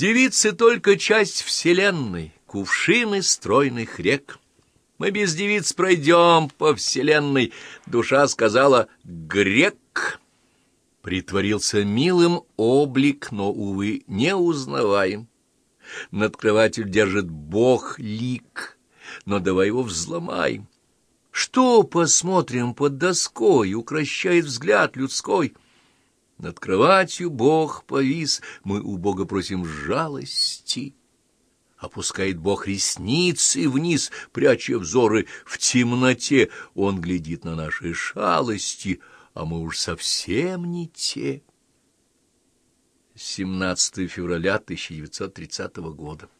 Девицы только часть вселенной, кувшины стройных рек. Мы без девиц пройдем по вселенной, душа сказала «грек». Притворился милым облик, но, увы, не узнаваем. Над кроватью держит Бог лик, но давай его взломаем. Что посмотрим под доской, укращает взгляд людской? Над кроватью Бог повис, мы у Бога просим жалости. Опускает Бог ресницы вниз, пряча взоры в темноте. Он глядит на наши шалости, а мы уж совсем не те. 17 февраля 1930 года.